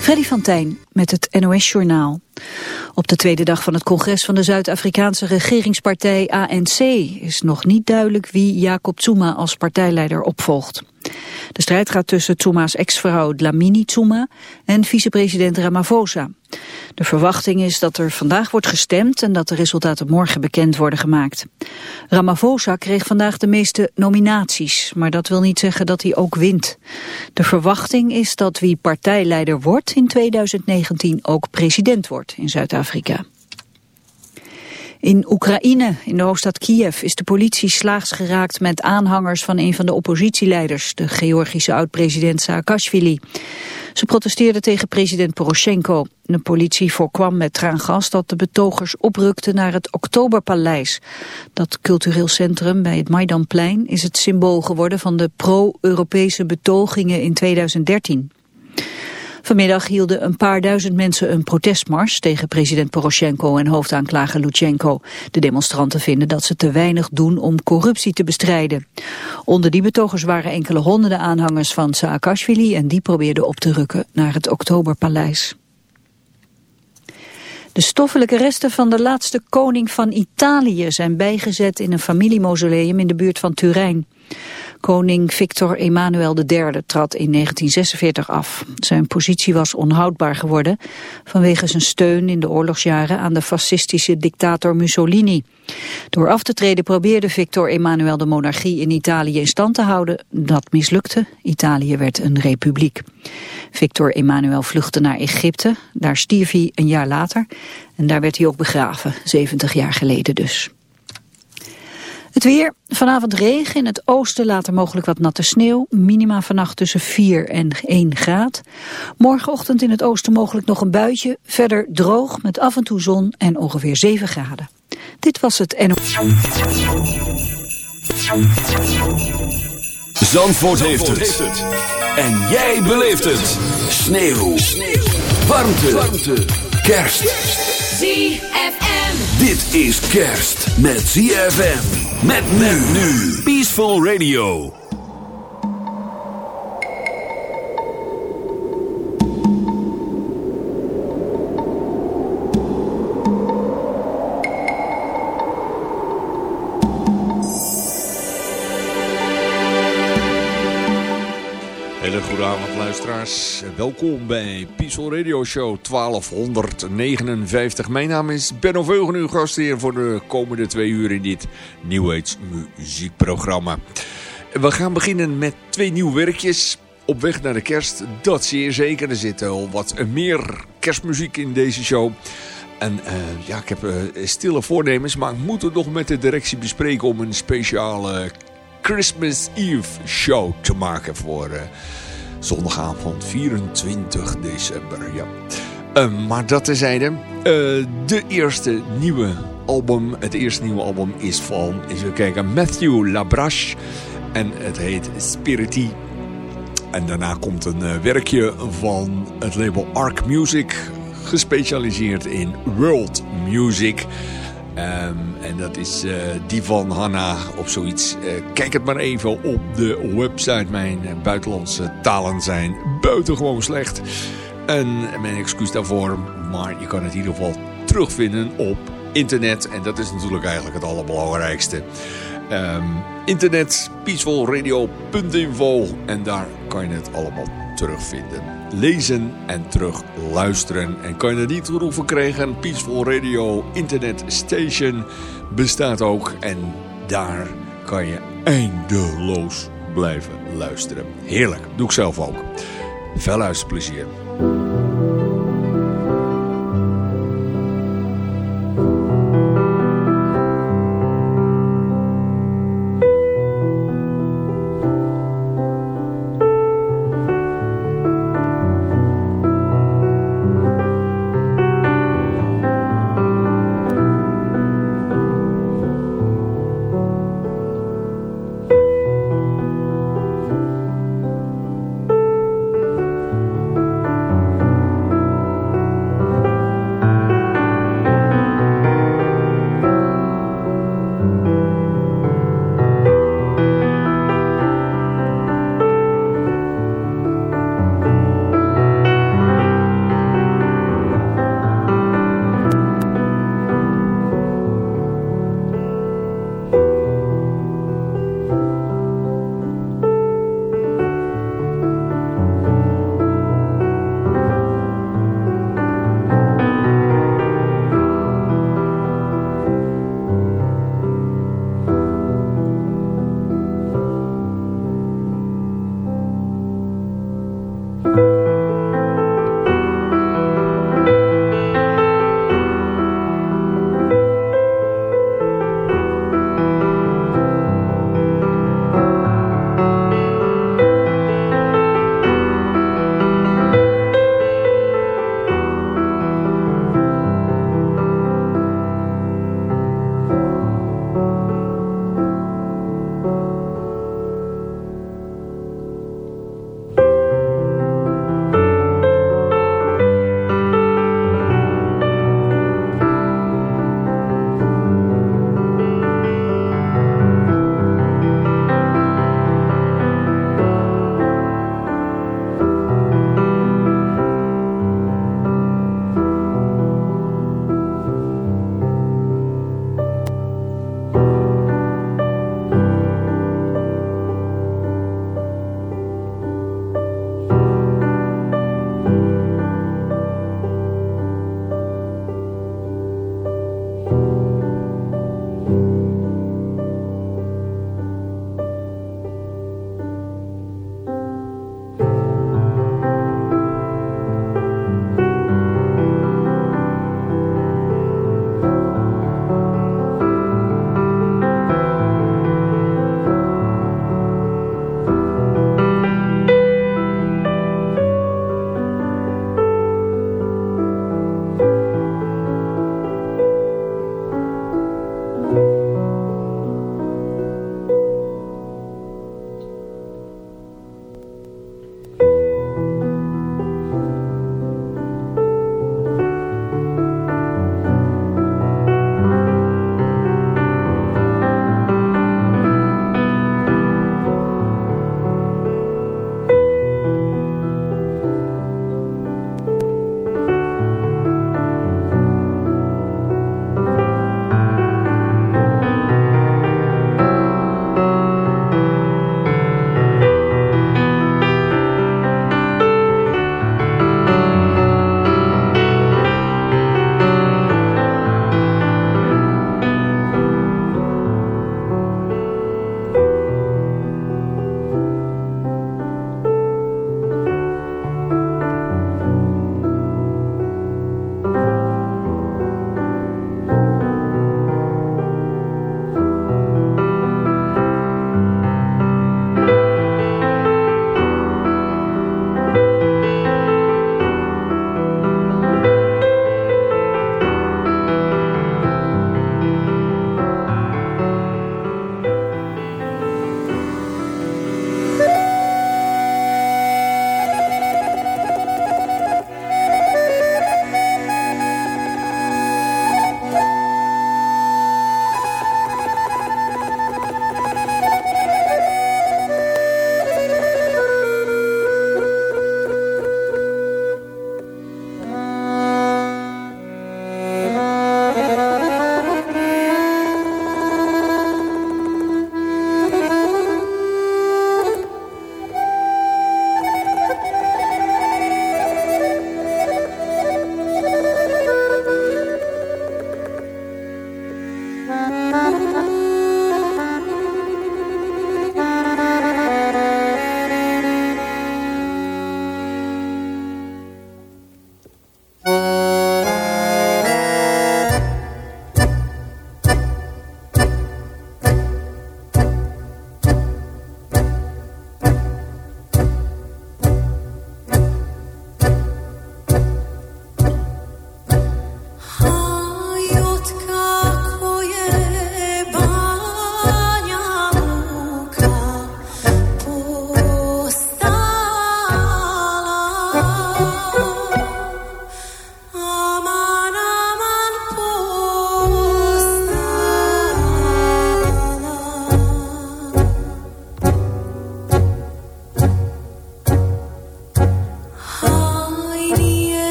Freddy van Tijn met het NOS-journaal. Op de tweede dag van het congres van de Zuid-Afrikaanse regeringspartij ANC... is nog niet duidelijk wie Jacob Zuma als partijleider opvolgt. De strijd gaat tussen Zuma's ex-vrouw Dlamini Zuma en vicepresident Ramaphosa. De verwachting is dat er vandaag wordt gestemd en dat de resultaten morgen bekend worden gemaakt. Ramaphosa kreeg vandaag de meeste nominaties, maar dat wil niet zeggen dat hij ook wint. De verwachting is dat wie partijleider wordt in 2019 ook president wordt in Zuid-Afrika. In Oekraïne, in de hoofdstad Kiev, is de politie slaags geraakt met aanhangers van een van de oppositieleiders, de Georgische oud-president Saakashvili. Ze protesteerden tegen president Poroshenko. De politie voorkwam met traangas dat de betogers oprukten naar het Oktoberpaleis. Dat cultureel centrum bij het Maidanplein is het symbool geworden van de pro-Europese betogingen in 2013. Vanmiddag hielden een paar duizend mensen een protestmars tegen president Poroshenko en hoofdaanklager Lutsenko. De demonstranten vinden dat ze te weinig doen om corruptie te bestrijden. Onder die betogers waren enkele honderden aanhangers van Saakashvili en die probeerden op te rukken naar het Oktoberpaleis. De stoffelijke resten van de laatste koning van Italië zijn bijgezet in een familiemausoleum in de buurt van Turijn. Koning Victor Emmanuel III trad in 1946 af. Zijn positie was onhoudbaar geworden vanwege zijn steun in de oorlogsjaren aan de fascistische dictator Mussolini. Door af te treden probeerde Victor Emmanuel de monarchie in Italië in stand te houden. Dat mislukte. Italië werd een republiek. Victor Emmanuel vluchtte naar Egypte. Daar stierf hij een jaar later. En daar werd hij ook begraven, 70 jaar geleden dus. Het weer, vanavond regen, in het oosten later mogelijk wat natte sneeuw. Minima vannacht tussen 4 en 1 graad. Morgenochtend in het oosten mogelijk nog een buitje. Verder droog met af en toe zon en ongeveer 7 graden. Dit was het NO. Zandvoort, heeft, het. En jij beleeft het. Sneeuw. Sneeuw. Warmte. Warmte. Kerst. ZFM. Dit is kerst met ZFM. Met men nu. Peaceful Radio. Luisteraars. Welkom bij Peaceful Radio Show 1259. Mijn naam is Benno Veugen, uw gastheer voor de komende twee uur in dit Age muziekprogramma. We gaan beginnen met twee nieuwe werkjes. Op weg naar de kerst, dat zeer zeker. Er zit al wat meer kerstmuziek in deze show. En uh, ja, ik heb uh, stille voornemens, maar ik moet het nog met de directie bespreken om een speciale Christmas Eve show te maken voor uh, zondagavond 24 december. Ja. Uh, maar dat terzijde. Uh, de eerste nieuwe album, het eerste nieuwe album is van, even kijken, Matthew Labrache. En het heet Spirity. En daarna komt een werkje van het label Arc Music, gespecialiseerd in world music. Um, en dat is uh, die van Hanna of zoiets. Uh, kijk het maar even op de website. Mijn buitenlandse talen zijn buitengewoon slecht. En mijn excuus daarvoor. Maar je kan het in ieder geval terugvinden op internet. En dat is natuurlijk eigenlijk het allerbelangrijkste. Um, internet, peacefulradio.info. En daar kan je het allemaal terugvinden. Lezen en terug luisteren. En kan je er niet genoeg van krijgen. Peaceful Radio Internet Station bestaat ook. En daar kan je eindeloos blijven luisteren. Heerlijk. Doe ik zelf ook. Veel luisterplezier.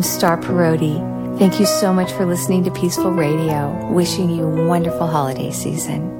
I'm Star Parodi. Thank you so much for listening to Peaceful Radio. Wishing you a wonderful holiday season.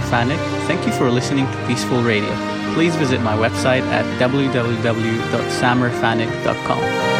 Samar Fanik. Thank you for listening to Peaceful Radio. Please visit my website at www.samarfanik.com.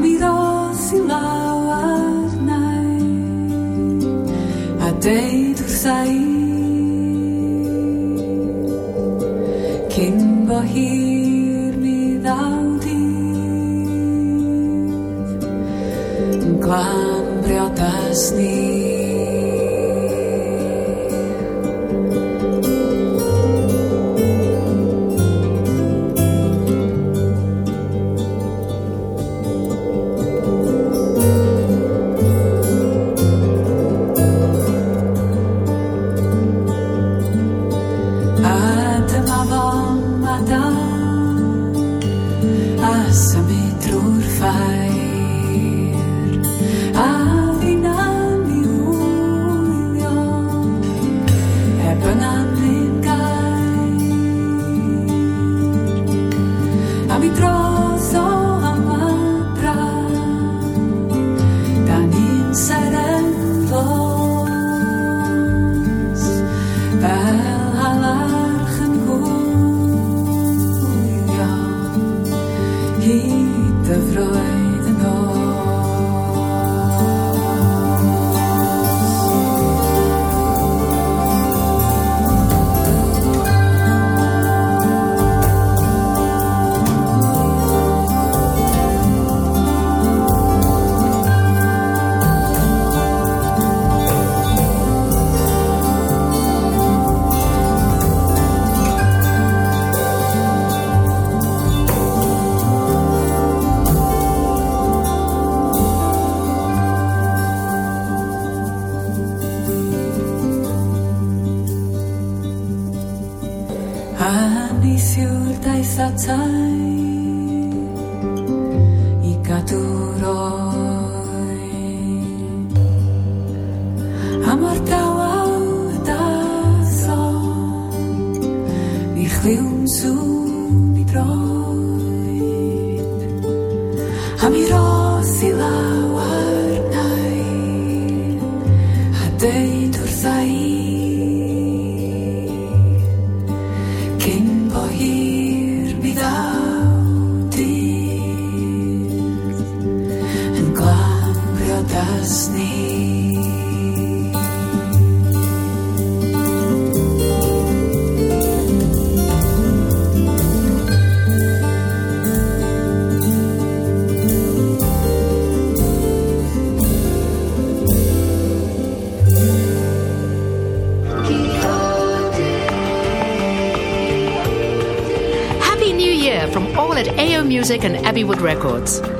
Amirosi lauar nai to say Isilta ik ikatu Hollywood Records.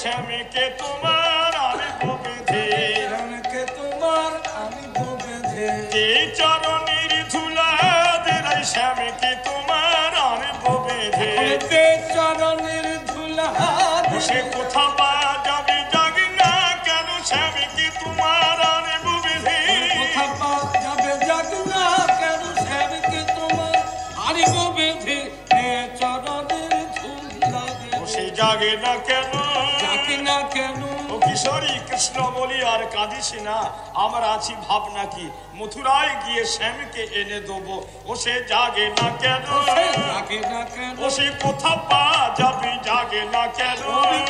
স্বামীকে তোমার আমি স্বামীকে তোমার আমি বেঁধে যে চরণের ধুলা দিলাই স্বামীকে তোমার আমি যে চরণের ধুলা সে কোথা পা আর কাঁদিস না আমার আছি ভাবনা কি মথুরায় গিয়ে শ্যামকে এনে দেবো ও সে জাগে না কেন জাগে না কেন ও সে কোথা পা যাবে জাগে না কেন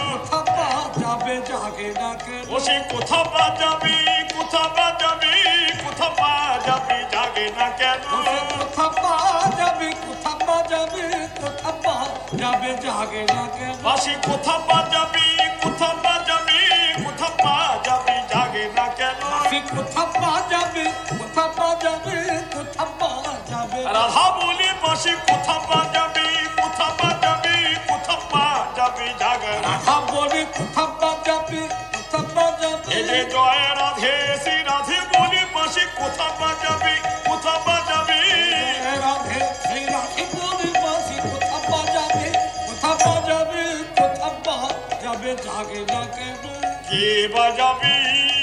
কোথা পা যাবে জাগে না কেন ও সে কোথা পা যাবে কোথা পা যাবে কোথা পা যাবে জাগে না কেন কোথা পা যাবে কোথা পা যাবে কোথা পা যাবে জাগে না কেন বাসি কোথা পা যাবে কোথা পা যাবে কোথা পা যাবে জাগে না কেন কোথা পা যাবে কোথা পা যাবে কোথা পা যাবে রাধা বলে বাসি কোথা পা যাবে কোথা পা যাবে কোথা পা যাবে জাগে রাধা বলে কোথা পা যাবে কোথা পা যাবে এই যে জয় রাধে শ্রী রাধে বলে বাসি কোথা পা যাবে কোথা পা যাবে রাধে শ্রী রাধে বলে বাসি কোথা পা যাবে কোথা পা যাবে কোথা পা যাবে জাগে না কেন কে বাজাবে?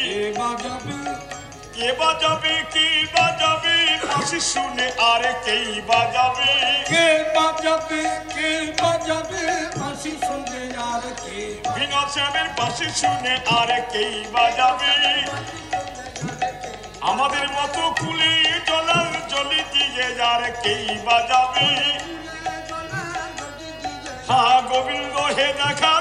কে বাজাবে? কে বাজাবে? কে বাজাবে? পাশে শুনে আর কেই বাজাবে? কে বাজাবে? কে বাজাবে? পাশে শুনে আর কে বিনা শ্যামের পাশে শুনে আর কেই বাজাবে? আমাদের মতো কুলি জলার জলি দিয়ে আর কেই বাজাবে? হা গোবিন্দ হে দেখা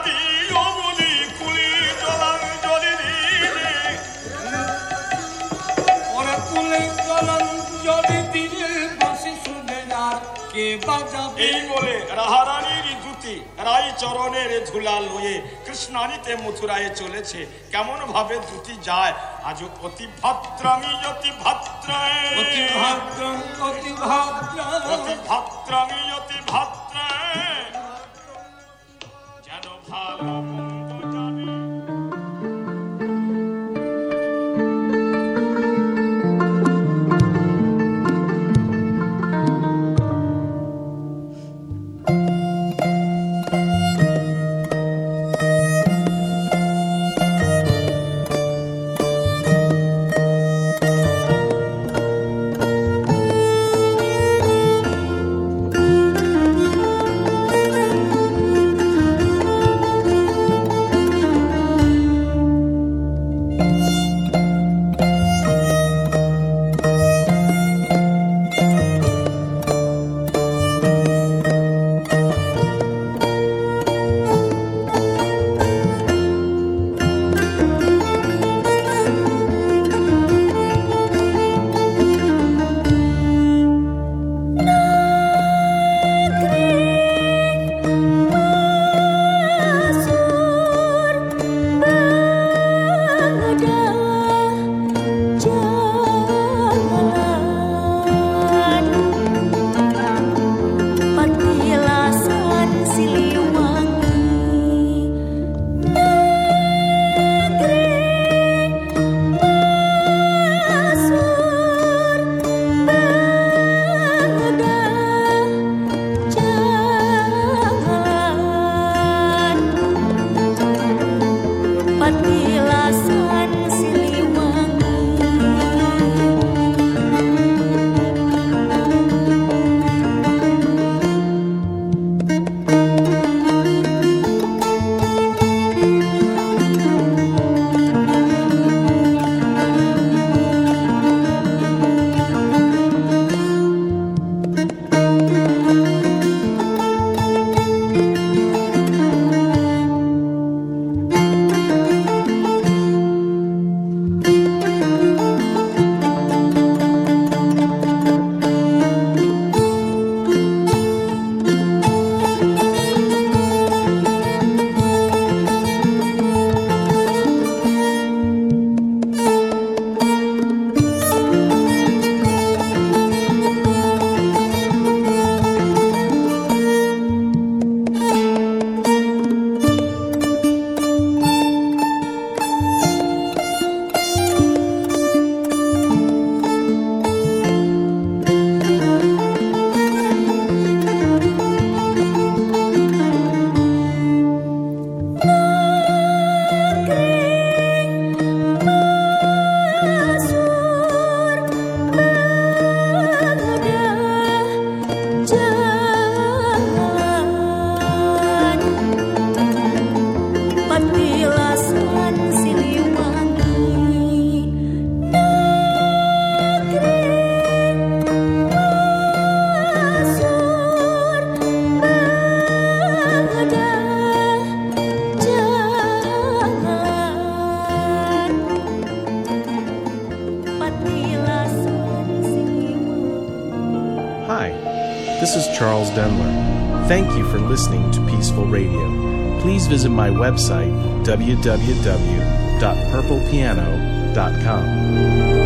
এই বলে রাহারানীর দুতি রাই চরণের ধুলা লয়ে কৃষ্ণানিতে মথুরায় চলেছে। কেমন ভাবে দুটি যায় আজ অতি ভাত্রামি অতি ভাত্রায় অতি ভদ্র অতি ভদ্রায় যেন ভালো my website, www.purplepiano.com.